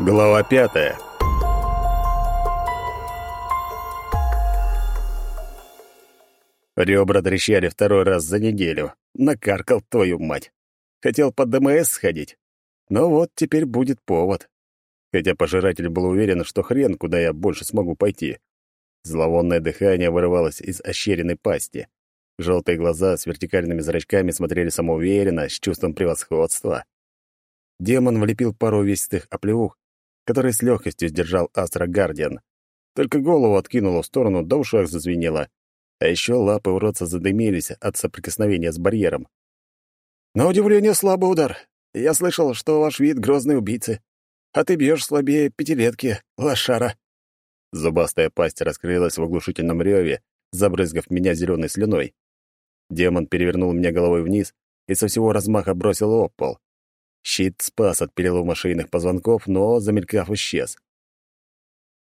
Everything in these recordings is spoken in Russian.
Глава пятая. Ребра трещали второй раз за неделю. Накаркал твою мать. Хотел под ДМС сходить. Но вот теперь будет повод. Хотя пожиратель был уверен, что хрен, куда я больше смогу пойти. Зловонное дыхание вырывалось из ощеренной пасти. Желтые глаза с вертикальными зрачками смотрели самоуверенно, с чувством превосходства. Демон влепил пару увесистых оплеух, который с легкостью сдержал Астра Гардиан. Только голову откинула в сторону, да ушах зазвенело. А еще лапы уродца задымились от соприкосновения с барьером. «На удивление, слабый удар. Я слышал, что ваш вид — грозный убийцы. А ты бьешь слабее пятилетки, лошара». Зубастая пасть раскрылась в оглушительном реве, забрызгав меня зеленой слюной. Демон перевернул меня головой вниз и со всего размаха бросил об пол. Щит спас от перелома шейных позвонков, но, замелькав, исчез.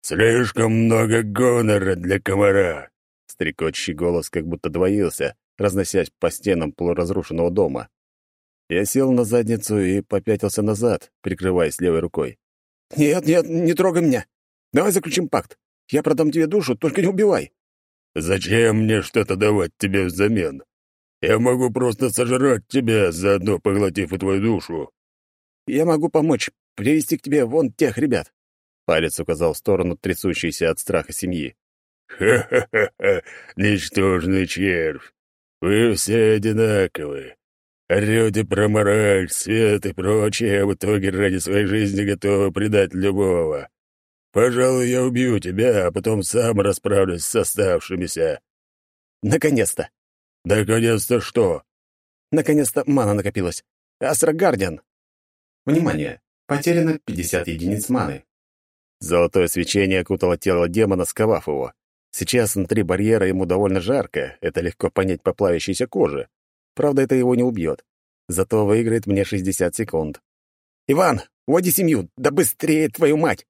«Слишком много гонора для комара!» Стрекочущий голос как будто двоился, разносясь по стенам полуразрушенного дома. Я сел на задницу и попятился назад, прикрываясь левой рукой. «Нет, нет, не трогай меня! Давай заключим пакт. Я продам тебе душу, только не убивай!» «Зачем мне что-то давать тебе взамен? Я могу просто сожрать тебя, заодно поглотив и твою душу. Я могу помочь, привести к тебе вон тех ребят. Палец указал в сторону трясущейся от страха семьи. «Ха-ха-ха! Ничтожный червь! Вы все одинаковы. Орете про мораль, свет и прочее, а в итоге ради своей жизни готовы предать любого. Пожалуй, я убью тебя, а потом сам расправлюсь с оставшимися». «Наконец-то!» «Наконец-то что?» «Наконец-то мана накопилась. Астра Гардиан!» Внимание! Потеряно 50 единиц маны. Золотое свечение окутало тело демона, сковав его. Сейчас внутри барьера ему довольно жарко, это легко понять по плавящейся коже. Правда, это его не убьет. Зато выиграет мне 60 секунд. «Иван, уводи семью! Да быстрее, твою мать!»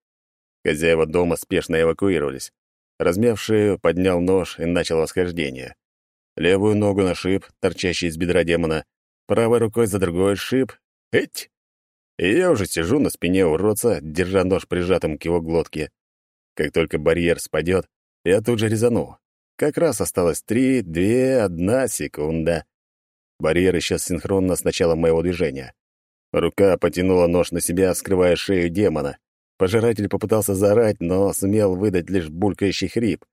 Хозяева дома спешно эвакуировались. Размяв шею, поднял нож и начал восхождение. Левую ногу на шип, торчащий из бедра демона, правой рукой за другой шип. Эть! И я уже сижу на спине уродца, держа нож прижатым к его глотке. Как только барьер спадет, я тут же резану. Как раз осталось три, две, одна секунда. Барьер исчез синхронно с началом моего движения. Рука потянула нож на себя, скрывая шею демона. Пожиратель попытался заорать, но сумел выдать лишь булькающий хрип.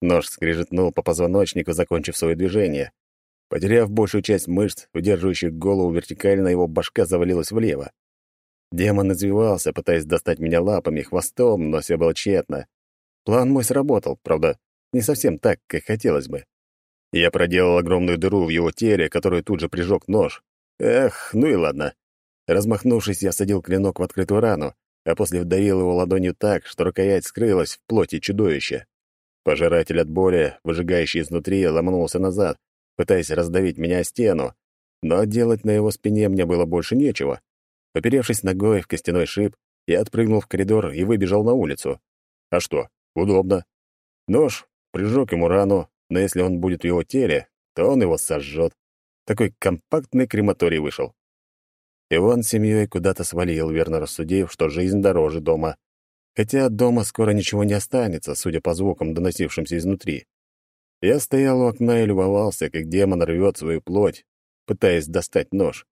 Нож скрежетнул по позвоночнику, закончив свое движение. Потеряв большую часть мышц, удерживающих голову вертикально, его башка завалилась влево. Демон извивался, пытаясь достать меня лапами, хвостом, но все было тщетно. План мой сработал, правда, не совсем так, как хотелось бы. Я проделал огромную дыру в его теле, которую тут же прижег нож. Эх, ну и ладно. Размахнувшись, я садил клинок в открытую рану, а после вдавил его ладонью так, что рукоять скрылась в плоти чудовища. Пожиратель от боли, выжигающий изнутри, ломанулся назад, пытаясь раздавить меня о стену, но делать на его спине мне было больше нечего. Оперевшись ногой в костяной шип, я отпрыгнул в коридор и выбежал на улицу. А что? Удобно. Нож прижег ему рану, но если он будет в его теле, то он его сожжет. Такой компактный крематорий вышел. Иван с семьей куда-то свалил, верно рассудив, что жизнь дороже дома. Хотя дома скоро ничего не останется, судя по звукам, доносившимся изнутри. Я стоял у окна и любовался, как демон рвет свою плоть, пытаясь достать нож.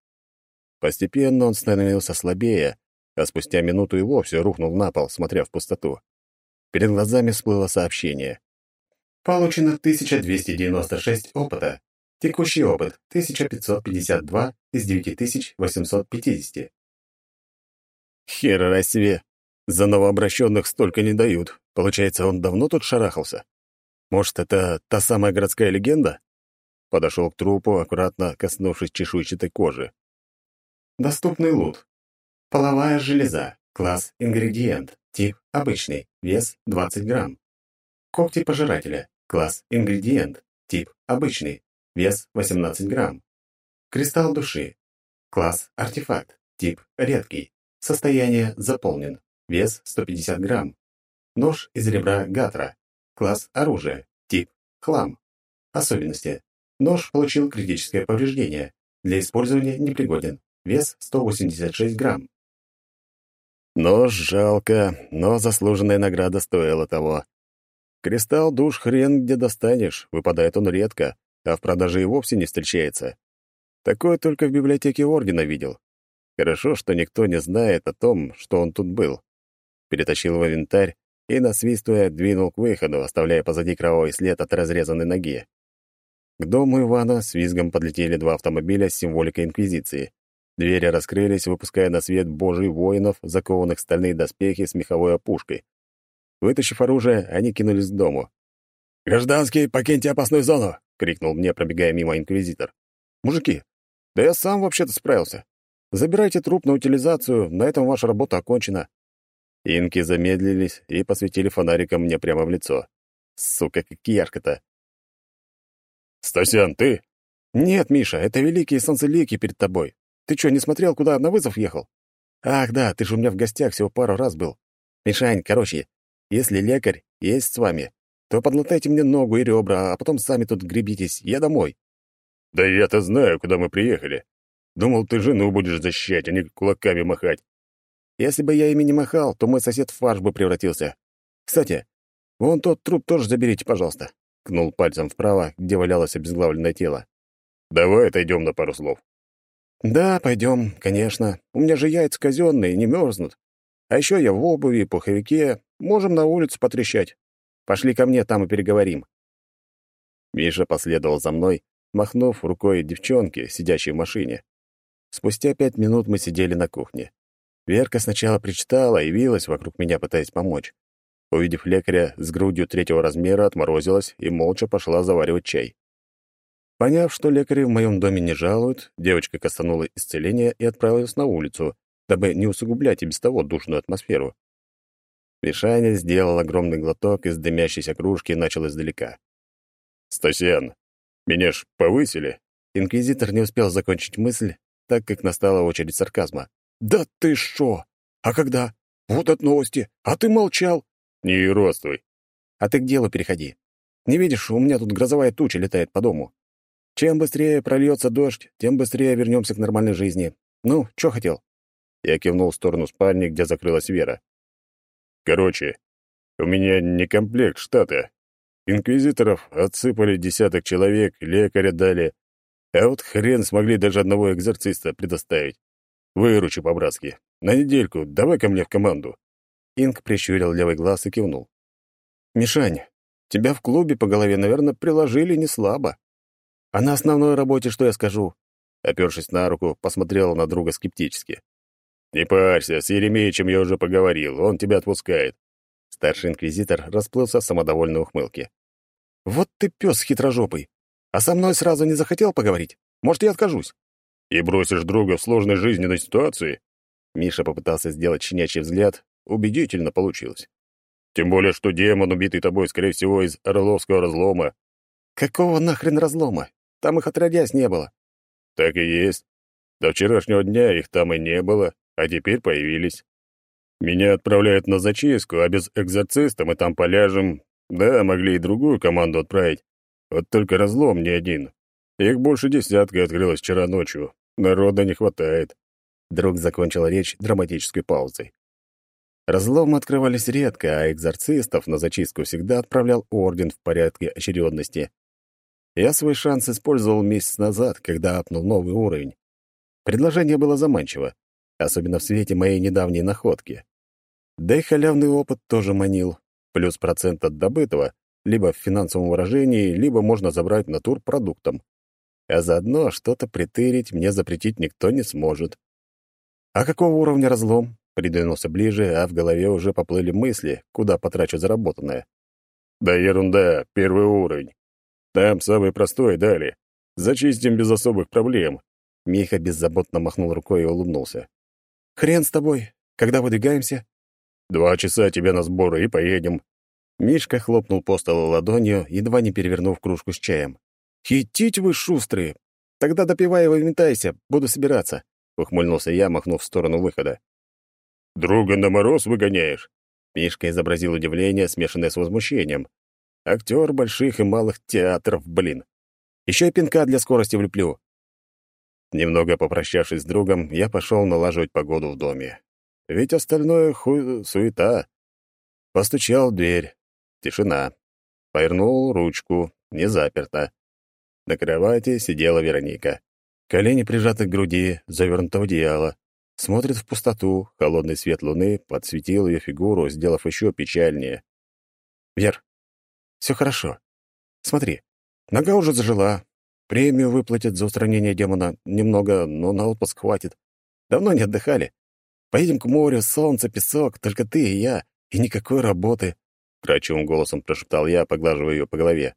Постепенно он становился слабее, а спустя минуту и вовсе рухнул на пол, смотря в пустоту. Перед глазами всплыло сообщение. Получено 1296 опыта. Текущий опыт 1552 из 9850. Хера себе! За новообращенных столько не дают. Получается, он давно тут шарахался? Может, это та самая городская легенда? Подошел к трупу, аккуратно коснувшись чешуйчатой кожи. Доступный лут. Половая железа. Класс ингредиент. Тип обычный. Вес 20 грамм. Когти пожирателя. Класс ингредиент. Тип обычный. Вес 18 грамм. Кристалл души. Класс артефакт. Тип редкий. Состояние заполнен. Вес 150 грамм. Нож из ребра гатра. Класс оружия. Тип хлам. Особенности. Нож получил критическое повреждение. Для использования непригоден. Вес 186 грамм. Но жалко, но заслуженная награда стоила того. Кристалл душ хрен где достанешь, выпадает он редко, а в продаже и вовсе не встречается. Такое только в библиотеке Ордена видел. Хорошо, что никто не знает о том, что он тут был. Перетащил в инвентарь и, насвистывая, двинул к выходу, оставляя позади кровавый след от разрезанной ноги. К дому Ивана с визгом подлетели два автомобиля с символикой Инквизиции. Двери раскрылись, выпуская на свет божий воинов, закованных в стальные доспехи с меховой опушкой. Вытащив оружие, они кинулись к дому. «Гражданский, покиньте опасную зону!» — крикнул мне, пробегая мимо инквизитор. «Мужики, да я сам вообще-то справился. Забирайте труп на утилизацию, на этом ваша работа окончена». Инки замедлились и посветили фонариком мне прямо в лицо. Сука, как ярко-то. «Стасян, ты?» «Нет, Миша, это великие солнцелики перед тобой. Ты что, не смотрел, куда на вызов ехал? Ах, да, ты же у меня в гостях всего пару раз был. Мишань, короче, если лекарь есть с вами, то подлатайте мне ногу и ребра, а потом сами тут гребитесь. Я домой. Да я-то знаю, куда мы приехали. Думал, ты жену будешь защищать, а не кулаками махать. Если бы я ими не махал, то мой сосед в фарш бы превратился. Кстати, вон тот труп тоже заберите, пожалуйста. Кнул пальцем вправо, где валялось обезглавленное тело. Давай отойдем на пару слов. «Да, пойдем, конечно. У меня же яйца казенные, не мерзнут. А еще я в обуви и пуховике. Можем на улицу потрещать. Пошли ко мне, там и переговорим». Миша последовал за мной, махнув рукой девчонке, сидящей в машине. Спустя пять минут мы сидели на кухне. Верка сначала причитала и вилась вокруг меня, пытаясь помочь. Увидев лекаря с грудью третьего размера, отморозилась и молча пошла заваривать чай. Поняв, что лекари в моем доме не жалуют, девочка кастанула исцеление и отправилась на улицу, дабы не усугублять и без того душную атмосферу. Мишаня сделал огромный глоток из дымящейся кружки и начал издалека. «Стасян, меня ж повысили?» Инквизитор не успел закончить мысль, так как настала очередь сарказма. «Да ты шо? А когда? Вот от новости. А ты молчал?» «Не иродствуй». «А ты к делу переходи. Не видишь, у меня тут грозовая туча летает по дому. Чем быстрее прольется дождь, тем быстрее вернемся к нормальной жизни. Ну, что хотел?» Я кивнул в сторону спальни, где закрылась Вера. «Короче, у меня не комплект штата. Инквизиторов отсыпали десяток человек, лекаря дали. А вот хрен смогли даже одного экзорциста предоставить. Выручи по-братски. На недельку давай ко мне в команду». Инк прищурил левый глаз и кивнул. «Мишань, тебя в клубе по голове, наверное, приложили не слабо. А на основной работе что я скажу?» Опершись на руку, посмотрел на друга скептически. «Не парься, с Еремеичем я уже поговорил, он тебя отпускает». Старший инквизитор расплылся в самодовольной ухмылке. «Вот ты пес хитрожопый. А со мной сразу не захотел поговорить? Может, я откажусь?» «И бросишь друга в сложной жизненной ситуации?» Миша попытался сделать щенячий взгляд. Убедительно получилось. «Тем более, что демон, убитый тобой, скорее всего, из Орловского разлома». «Какого нахрен разлома? Там их отродясь не было. Так и есть. До вчерашнего дня их там и не было, а теперь появились. Меня отправляют на зачистку, а без экзорциста мы там поляжем. Да, могли и другую команду отправить. Вот только разлом не один. Их больше десятка открылось вчера ночью. Народа не хватает. Друг закончил речь драматической паузой. Разломы открывались редко, а экзорцистов на зачистку всегда отправлял орден в порядке очередности. Я свой шанс использовал месяц назад, когда апнул новый уровень. Предложение было заманчиво, особенно в свете моей недавней находки. Да и халявный опыт тоже манил. Плюс процент от добытого, либо в финансовом выражении, либо можно забрать натурпродуктом. А заодно что-то притырить мне запретить никто не сможет. А какого уровня разлом? Придвинулся ближе, а в голове уже поплыли мысли, куда потрачу заработанное. Да ерунда, первый уровень. Там самый простой дали. Зачистим без особых проблем». Миха беззаботно махнул рукой и улыбнулся. «Хрен с тобой. Когда выдвигаемся?» «Два часа тебе на сборы и поедем». Мишка хлопнул по столу ладонью, едва не перевернув кружку с чаем. «Хитить вы шустрые! Тогда допивай и метайся, буду собираться», — ухмыльнулся я, махнув в сторону выхода. «Друга на мороз выгоняешь?» Мишка изобразил удивление, смешанное с возмущением, Актер больших и малых театров, блин. Еще и пинка для скорости влеплю. Немного попрощавшись с другом, я пошел налаживать погоду в доме. ведь остальное хуй суета. Постучал в дверь. Тишина. Повернул ручку. Не заперто. На кровати сидела Вероника. Колени прижаты к груди, завернуто в одеяло. Смотрит в пустоту, холодный свет луны подсветил ее фигуру, сделав еще печальнее. «Вер, все хорошо. Смотри, нога уже зажила. Премию выплатят за устранение демона. Немного, но на отпуск хватит. Давно не отдыхали. Поедем к морю, солнце, песок, только ты и я, и никакой работы», — крачевым голосом прошептал я, поглаживая ее по голове.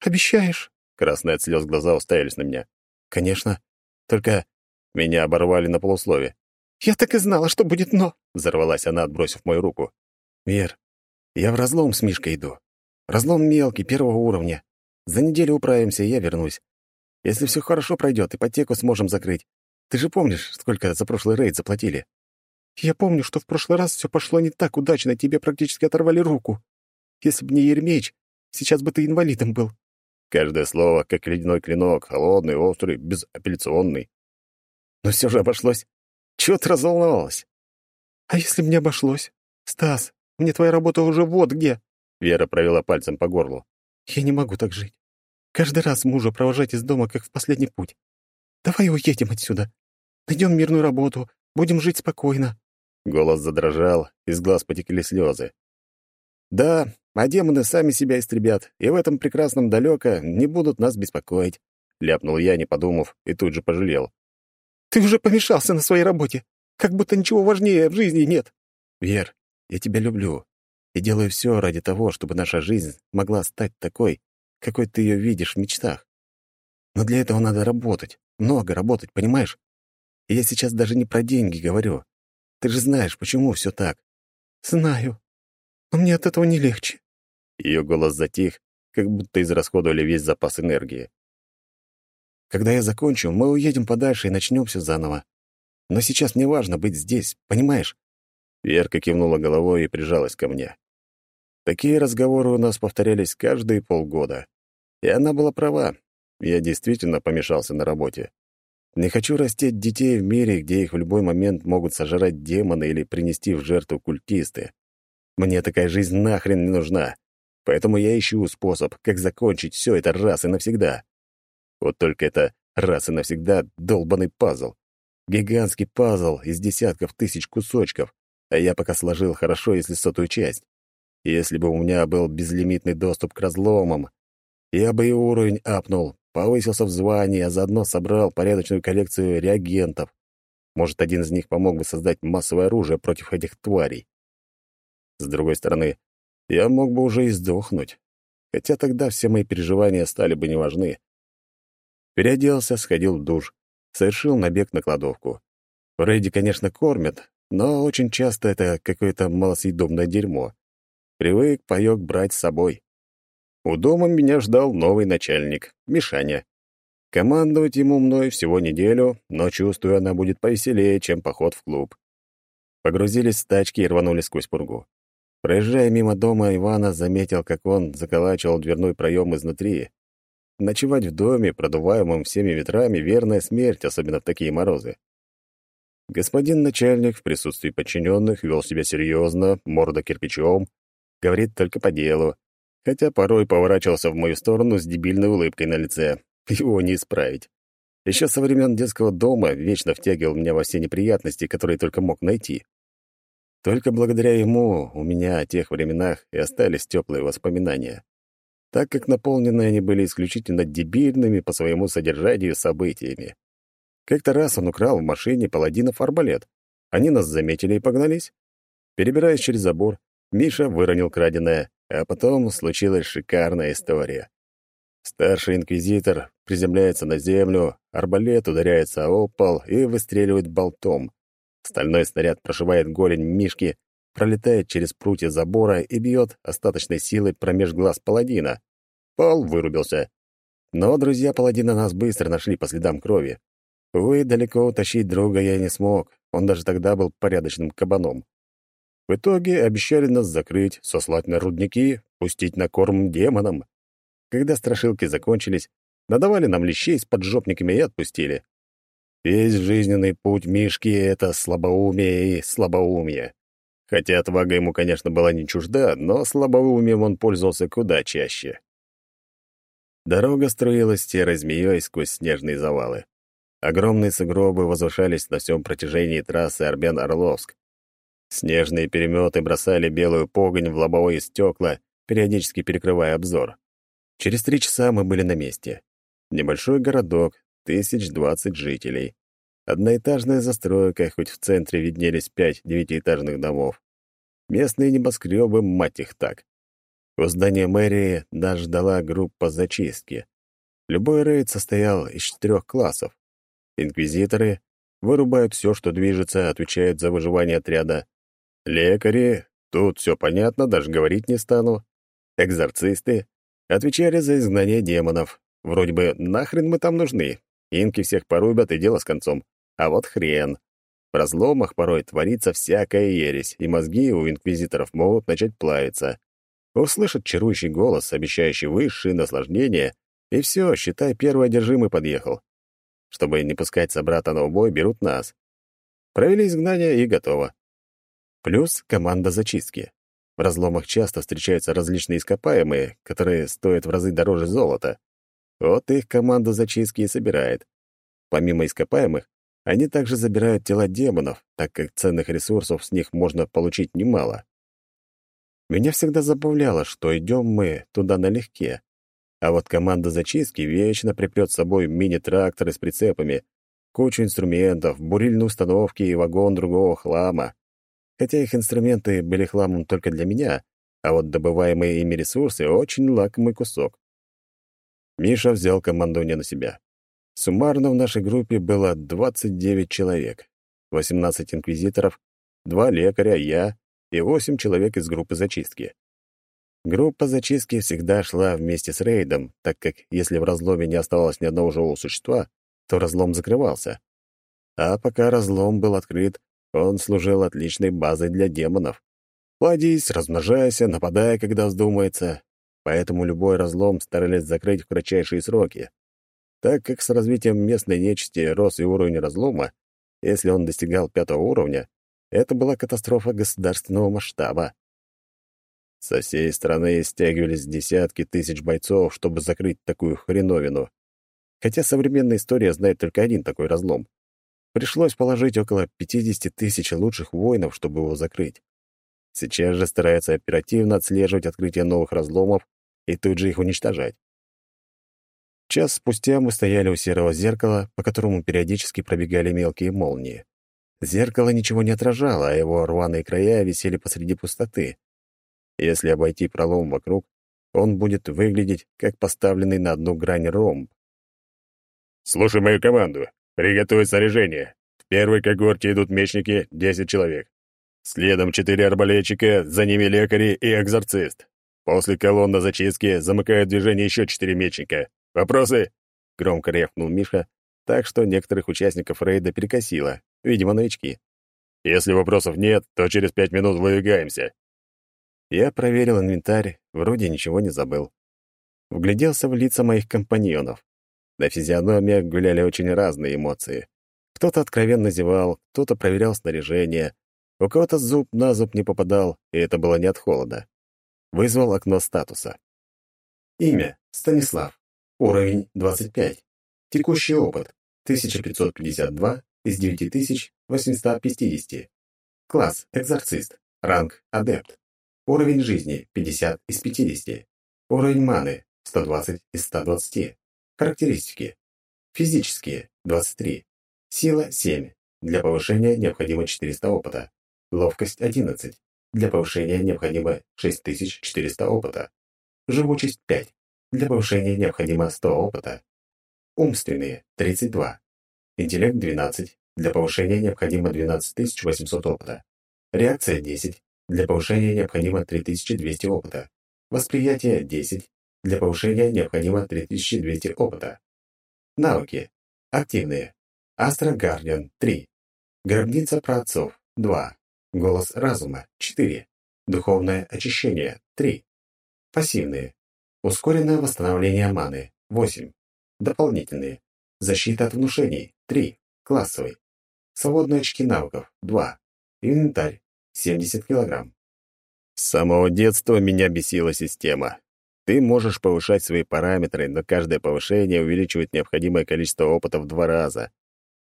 «Обещаешь?» — красные от слез глаза уставились на меня. «Конечно. Только меня оборвали на полуслове. «Я так и знала, что будет «но», — взорвалась она, отбросив мою руку. «Вер, я в разлом с Мишкой иду. Разлом мелкий, первого уровня. За неделю управимся, и я вернусь. Если все хорошо пройдет, ипотеку сможем закрыть. Ты же помнишь, сколько за прошлый рейд заплатили?» «Я помню, что в прошлый раз все пошло не так удачно, тебе практически оторвали руку. Если бы не Еремеич, сейчас бы ты инвалидом был». Каждое слово, как ледяной клинок, холодный, острый, безапелляционный. Но все же обошлось. Чего ты разволновалась? А если мне обошлось? Стас, мне твоя работа уже вот где. Вера провела пальцем по горлу. Я не могу так жить. Каждый раз мужа провожать из дома, как в последний путь. Давай уедем отсюда. Найдем мирную работу, будем жить спокойно. Голос задрожал, из глаз потекли слезы. Да, а демоны сами себя истребят, и в этом прекрасном далеко не будут нас беспокоить. Ляпнул я, не подумав, и тут же пожалел. Ты уже помешался на своей работе, как будто ничего важнее в жизни нет. Вер, я тебя люблю и делаю все ради того, чтобы наша жизнь могла стать такой, какой ты ее видишь в мечтах. Но для этого надо работать, много работать, понимаешь? И я сейчас даже не про деньги говорю. Ты же знаешь, почему все так. Знаю. Но мне от этого не легче. Ее голос затих, как будто израсходовали весь запас энергии. Когда я закончу, мы уедем подальше и начнем все заново. Но сейчас мне важно быть здесь, понимаешь?» Верка кивнула головой и прижалась ко мне. Такие разговоры у нас повторялись каждые полгода. И она была права. Я действительно помешался на работе. Не хочу растить детей в мире, где их в любой момент могут сожрать демоны или принести в жертву культисты. Мне такая жизнь нахрен не нужна. Поэтому я ищу способ, как закончить все это раз и навсегда. Вот только это раз и навсегда долбанный пазл. Гигантский пазл из десятков тысяч кусочков, а я пока сложил хорошо, если сотую часть. Если бы у меня был безлимитный доступ к разломам, я бы и уровень апнул, повысился в звании, а заодно собрал порядочную коллекцию реагентов. Может, один из них помог бы создать массовое оружие против этих тварей. С другой стороны, я мог бы уже и сдохнуть. Хотя тогда все мои переживания стали бы неважны. Переоделся, сходил в душ, совершил набег на кладовку. В конечно, кормят, но очень часто это какое-то малосъедобное дерьмо. Привык паёк брать с собой. У дома меня ждал новый начальник, Мишаня. Командовать ему мной всего неделю, но чувствую, она будет повеселее, чем поход в клуб. Погрузились в тачки и рванули сквозь пургу. Проезжая мимо дома, Ивана заметил, как он заколачивал дверной проем изнутри, Ночевать в доме, продуваемом всеми ветрами, верная смерть, особенно в такие морозы. Господин начальник в присутствии подчиненных вел себя серьезно, морда кирпичом, говорит только по делу, хотя порой поворачивался в мою сторону с дебильной улыбкой на лице. Его не исправить. Еще со времен детского дома вечно втягивал меня во все неприятности, которые только мог найти. Только благодаря ему у меня о тех временах и остались теплые воспоминания так как наполнены они были исключительно дебильными по своему содержанию событиями. Как-то раз он украл в машине паладинов арбалет. Они нас заметили и погнались. Перебираясь через забор, Миша выронил краденое, а потом случилась шикарная история. Старший инквизитор приземляется на землю, арбалет ударяется о пол и выстреливает болтом. Стальной снаряд прошивает голень Мишки, пролетает через прутья забора и бьет остаточной силой промеж глаз паладина. Пол вырубился. Но друзья паладина нас быстро нашли по следам крови. Увы, далеко утащить друга я не смог, он даже тогда был порядочным кабаном. В итоге обещали нас закрыть, сослать на рудники, пустить на корм демонам. Когда страшилки закончились, надавали нам лещей с поджопниками и отпустили. Весь жизненный путь Мишки — это слабоумие и слабоумие. Хотя отвага ему, конечно, была не чужда, но слабоумием он пользовался куда чаще. Дорога струилась серой змеей сквозь снежные завалы. Огромные сугробы возвышались на всем протяжении трассы Арбен-Орловск. Снежные переметы бросали белую погонь в лобовые стекла, периодически перекрывая обзор. Через три часа мы были на месте. Небольшой городок, тысяч двадцать жителей. Одноэтажная застройка, хоть в центре виднелись пять девятиэтажных домов. Местные небоскребы, мать их так. У здания мэрии нас ждала группа зачистки. Любой рейд состоял из четырех классов. Инквизиторы вырубают все, что движется, отвечают за выживание отряда. Лекари, тут все понятно, даже говорить не стану. Экзорцисты отвечали за изгнание демонов. Вроде бы нахрен мы там нужны. Инки всех порубят и дело с концом. А вот хрен. В разломах порой творится всякая ересь, и мозги у инквизиторов могут начать плавиться. Услышат чарующий голос, обещающий высшие наслаждения, и все, считай, первый одержимый подъехал. Чтобы не пускать собрата на убой, берут нас. Провели изгнание и готово. Плюс команда зачистки. В разломах часто встречаются различные ископаемые, которые стоят в разы дороже золота. Вот их команда зачистки и собирает. Помимо ископаемых, они также забирают тела демонов, так как ценных ресурсов с них можно получить немало. Меня всегда забавляло, что идем мы туда налегке, а вот команда зачистки вечно припрет с собой мини-тракторы с прицепами, кучу инструментов, бурильные установки и вагон другого хлама. Хотя их инструменты были хламом только для меня, а вот добываемые ими ресурсы — очень лакомый кусок. Миша взял командование на себя. Суммарно в нашей группе было 29 человек, 18 инквизиторов, два лекаря, я и 8 человек из группы зачистки. Группа зачистки всегда шла вместе с рейдом, так как если в разломе не оставалось ни одного живого существа, то разлом закрывался. А пока разлом был открыт, он служил отличной базой для демонов. Плодись, размножайся, нападая, когда вздумается. Поэтому любой разлом старались закрыть в кратчайшие сроки. Так как с развитием местной нечисти рос и уровень разлома, если он достигал пятого уровня, это была катастрофа государственного масштаба. Со всей страны стягивались десятки тысяч бойцов, чтобы закрыть такую хреновину. Хотя современная история знает только один такой разлом. Пришлось положить около 50 тысяч лучших воинов, чтобы его закрыть. Сейчас же стараются оперативно отслеживать открытие новых разломов и тут же их уничтожать. Час спустя мы стояли у серого зеркала, по которому периодически пробегали мелкие молнии. Зеркало ничего не отражало, а его рваные края висели посреди пустоты. Если обойти пролом вокруг, он будет выглядеть как поставленный на одну грань ромб. «Слушай мою команду. Приготовить снаряжение. В первой когорте идут мечники, 10 человек. Следом четыре арбалетчика, за ними лекари и экзорцист. После колонны зачистки замыкают движение еще четыре мечника. Вопросы?» Громко рявкнул Миша, так что некоторых участников рейда перекосило, видимо, новички. «Если вопросов нет, то через пять минут выдвигаемся. Я проверил инвентарь, вроде ничего не забыл. Вгляделся в лица моих компаньонов. На физиономиях гуляли очень разные эмоции. Кто-то откровенно зевал, кто-то проверял снаряжение, у кого-то зуб на зуб не попадал, и это было не от холода. Вызвал окно статуса. Имя — Станислав. Уровень — 25. Текущий опыт — 1552 из 9850. Класс — экзорцист. Ранг — адепт. Уровень жизни 50 из 50. Уровень маны 120 из 120. Характеристики. Физические 23. Сила 7. Для повышения необходимо 400 опыта. Ловкость 11. Для повышения необходимо 6400 опыта. Живучесть 5. Для повышения необходимо 100 опыта. Умственные 32. Интеллект 12. Для повышения необходимо 12800 опыта. Реакция 10. Для повышения необходимо 3200 опыта. Восприятие 10. Для повышения необходимо 3200 опыта. Навыки. Активные. Астра Гардиан 3. Гробница праотцов 2. Голос разума 4. Духовное очищение 3. Пассивные. Ускоренное восстановление маны 8. Дополнительные. Защита от внушений 3. Классовый. Свободные очки навыков — 2. Инвентарь — 70 килограмм. С самого детства меня бесила система. Ты можешь повышать свои параметры, но каждое повышение увеличивает необходимое количество опыта в два раза.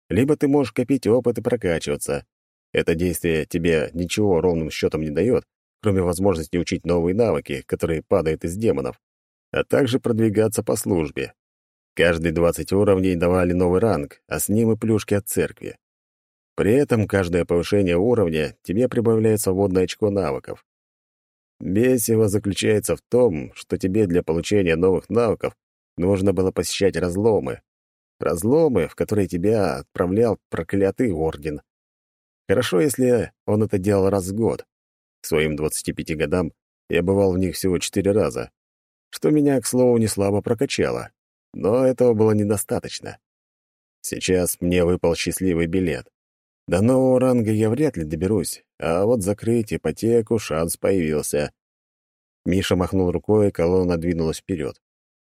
Либо ты можешь копить опыт и прокачиваться. Это действие тебе ничего ровным счетом не дает, кроме возможности учить новые навыки, которые падают из демонов, а также продвигаться по службе. Каждые 20 уровней давали новый ранг, а с ним и плюшки от церкви. При этом каждое повышение уровня тебе прибавляет свободное очко навыков. Бесиво заключается в том, что тебе для получения новых навыков нужно было посещать разломы. Разломы, в которые тебя отправлял проклятый орден. Хорошо, если он это делал раз в год. К своим 25 годам я бывал в них всего четыре раза, что меня, к слову, не слабо прокачало. Но этого было недостаточно. Сейчас мне выпал счастливый билет. До нового ранга я вряд ли доберусь, а вот закрыть ипотеку шанс появился. Миша махнул рукой, колонна двинулась вперед.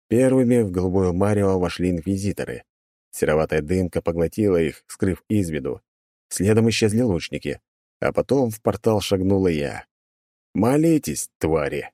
Первыми в голубую марево вошли инквизиторы. Сероватая дымка поглотила их, скрыв из виду. Следом исчезли лучники, а потом в портал шагнула я. «Молитесь, твари!»